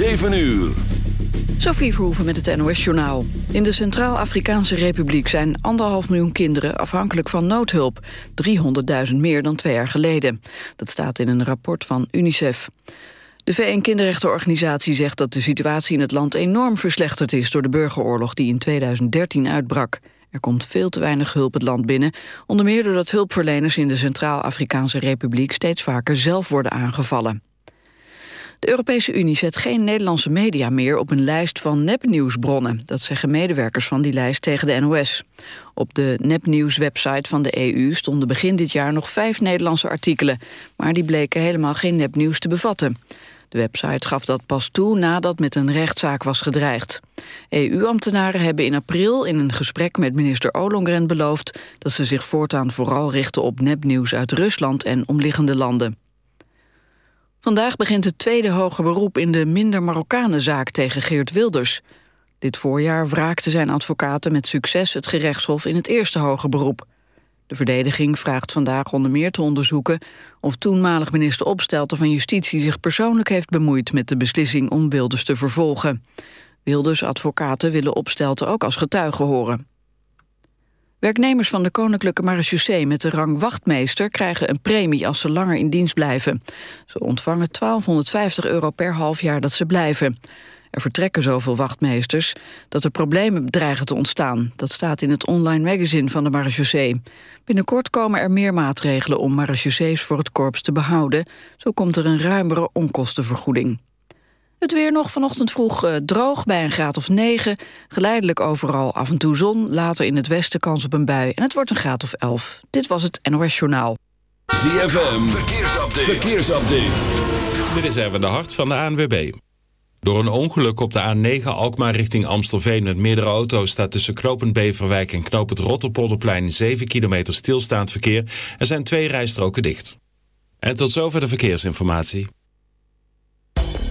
7 uur. Sophie Verhoeven met het NOS-journaal. In de Centraal-Afrikaanse Republiek zijn anderhalf miljoen kinderen afhankelijk van noodhulp. 300.000 meer dan twee jaar geleden. Dat staat in een rapport van UNICEF. De VN-kinderrechtenorganisatie zegt dat de situatie in het land enorm verslechterd is door de burgeroorlog die in 2013 uitbrak. Er komt veel te weinig hulp het land binnen, onder meer doordat hulpverleners in de Centraal-Afrikaanse Republiek steeds vaker zelf worden aangevallen. De Europese Unie zet geen Nederlandse media meer op een lijst van nepnieuwsbronnen. Dat zeggen medewerkers van die lijst tegen de NOS. Op de nepnieuws-website van de EU stonden begin dit jaar nog vijf Nederlandse artikelen. Maar die bleken helemaal geen nepnieuws te bevatten. De website gaf dat pas toe nadat met een rechtszaak was gedreigd. EU-ambtenaren hebben in april in een gesprek met minister Ollongren beloofd... dat ze zich voortaan vooral richten op nepnieuws uit Rusland en omliggende landen. Vandaag begint het tweede hoger beroep in de minder Marokkanenzaak tegen Geert Wilders. Dit voorjaar wraakte zijn advocaten met succes het gerechtshof in het eerste hoger beroep. De verdediging vraagt vandaag onder meer te onderzoeken... of toenmalig minister Opstelten van Justitie zich persoonlijk heeft bemoeid... met de beslissing om Wilders te vervolgen. Wilders advocaten willen Opstelten ook als getuige horen. Werknemers van de Koninklijke Marechaussee met de rang wachtmeester krijgen een premie als ze langer in dienst blijven. Ze ontvangen 1250 euro per half jaar dat ze blijven. Er vertrekken zoveel wachtmeesters dat er problemen dreigen te ontstaan. Dat staat in het online magazine van de marechaussee. Binnenkort komen er meer maatregelen om marechaussees voor het korps te behouden. Zo komt er een ruimere onkostenvergoeding. Het weer nog vanochtend vroeg uh, droog bij een graad of 9. Geleidelijk overal af en toe zon, later in het westen kans op een bui. En het wordt een graad of 11. Dit was het NOS Journaal. ZFM, verkeersupdate. verkeersupdate. Dit is even de hart van de ANWB. Door een ongeluk op de A9 Alkmaar richting Amstelveen met meerdere auto's staat tussen Knopend Beverwijk en Knopend Rotterpolderplein 7 kilometer stilstaand verkeer. Er zijn twee rijstroken dicht. En tot zover de verkeersinformatie.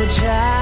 a child.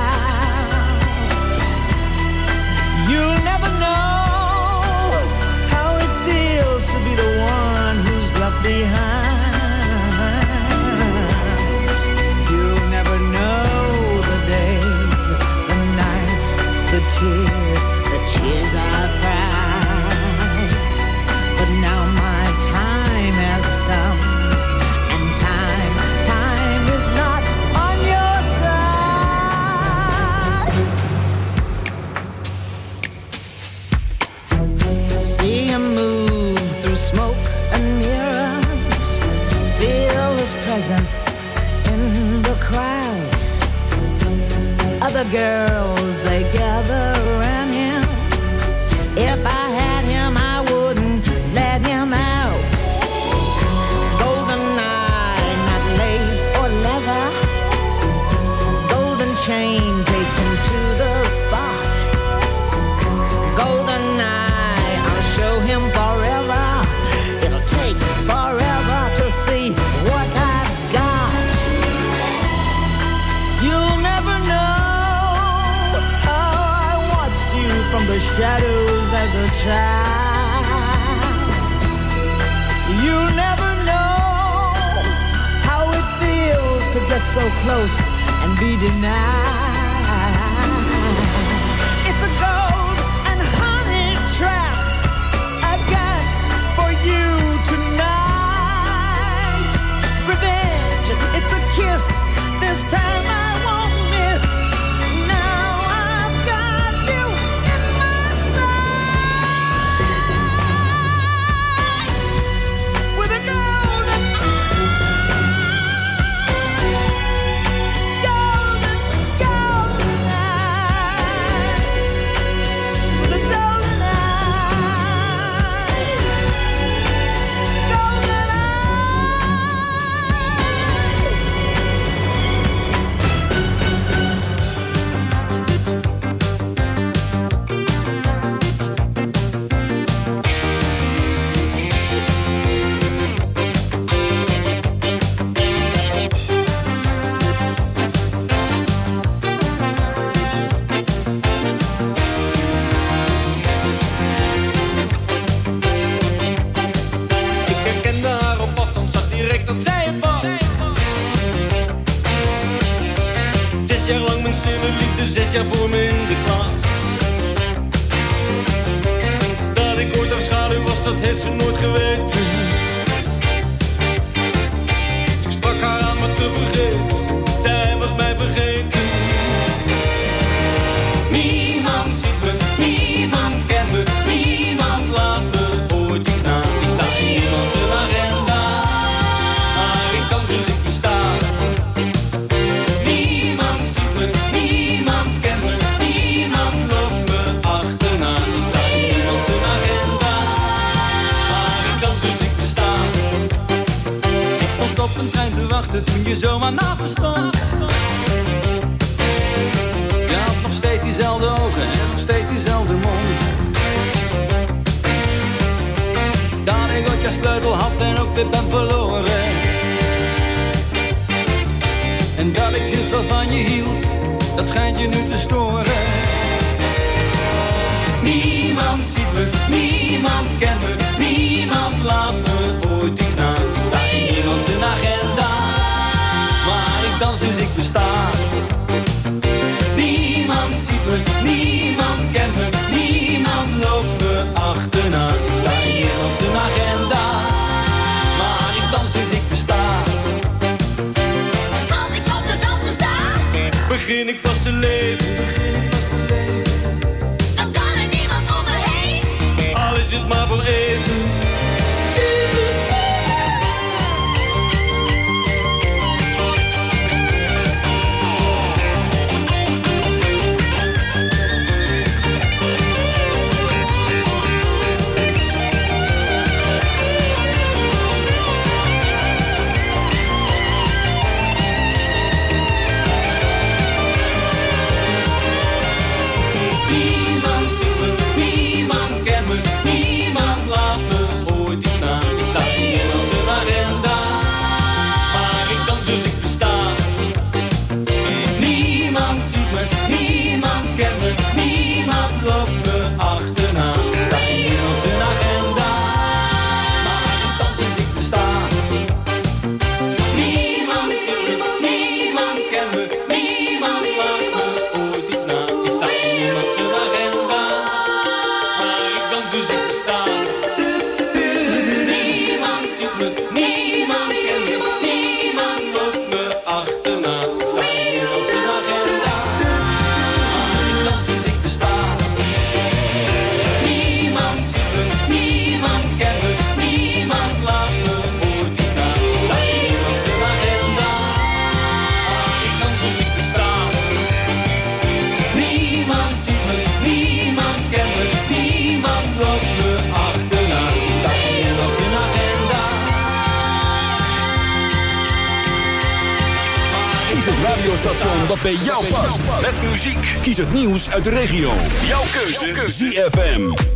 girl. child. You never know how it feels to get so close and be denied. can move. uit de regio. Jouw keuze. Jouw keuze. ZFM.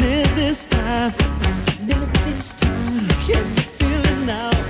Not this time. Not this time. Can you feel it now?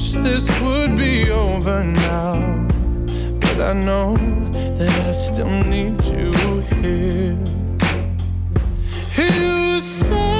wish this would be over now. But I know that I still need you here. You say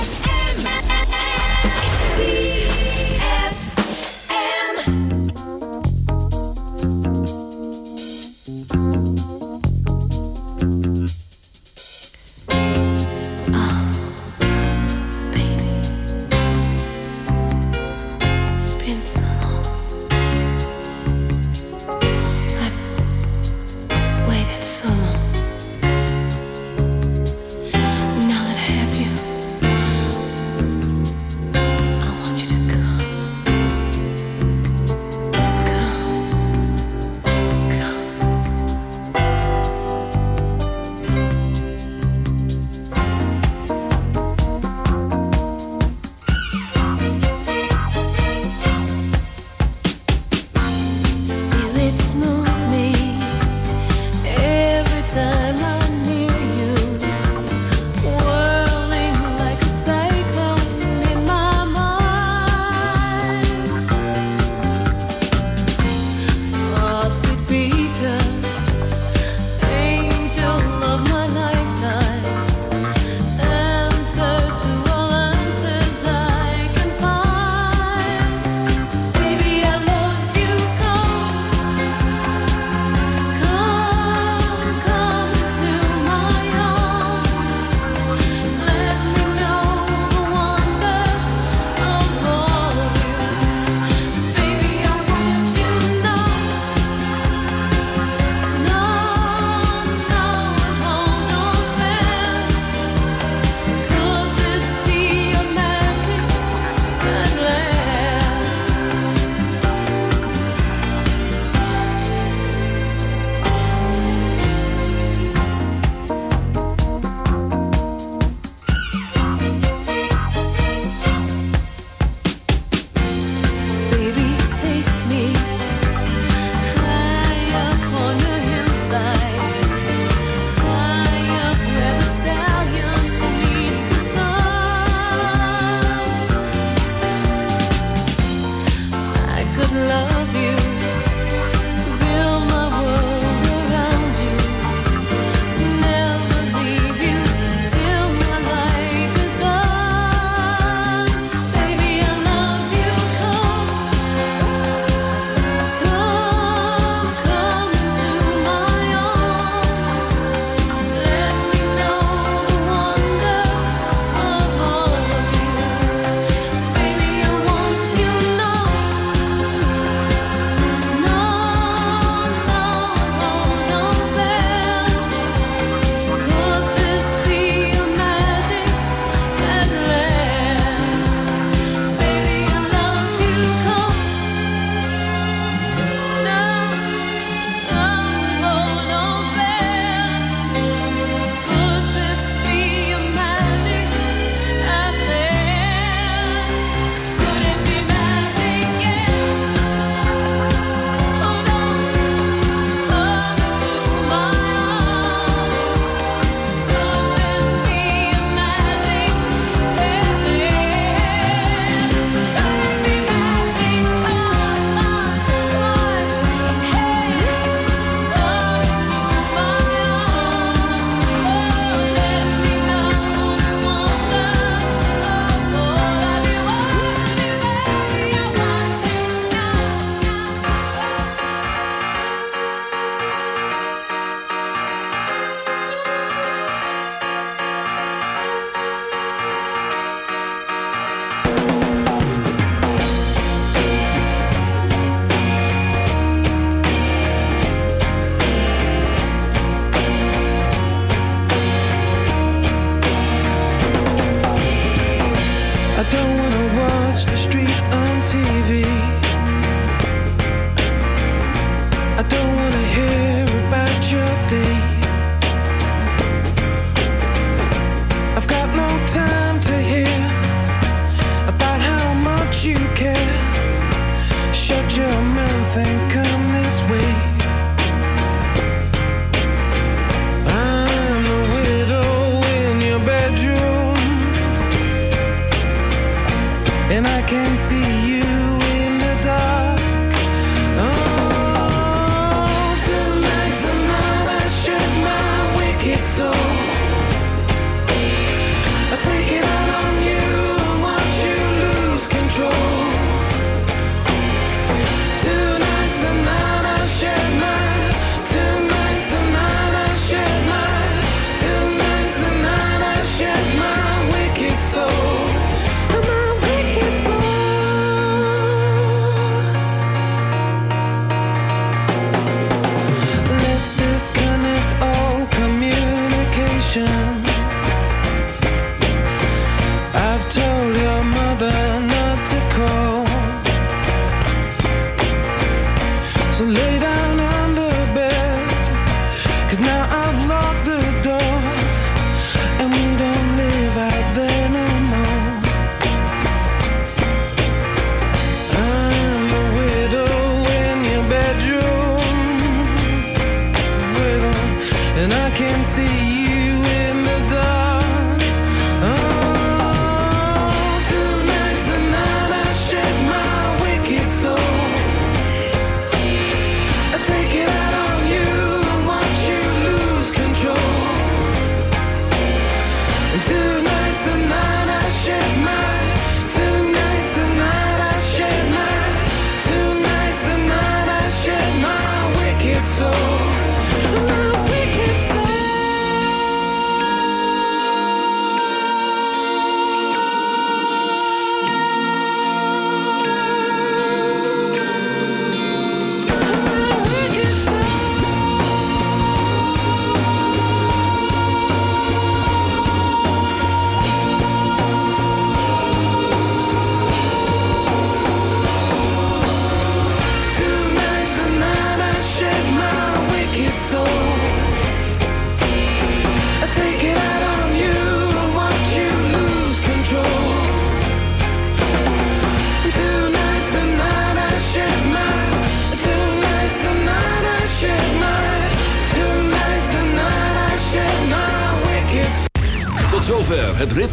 So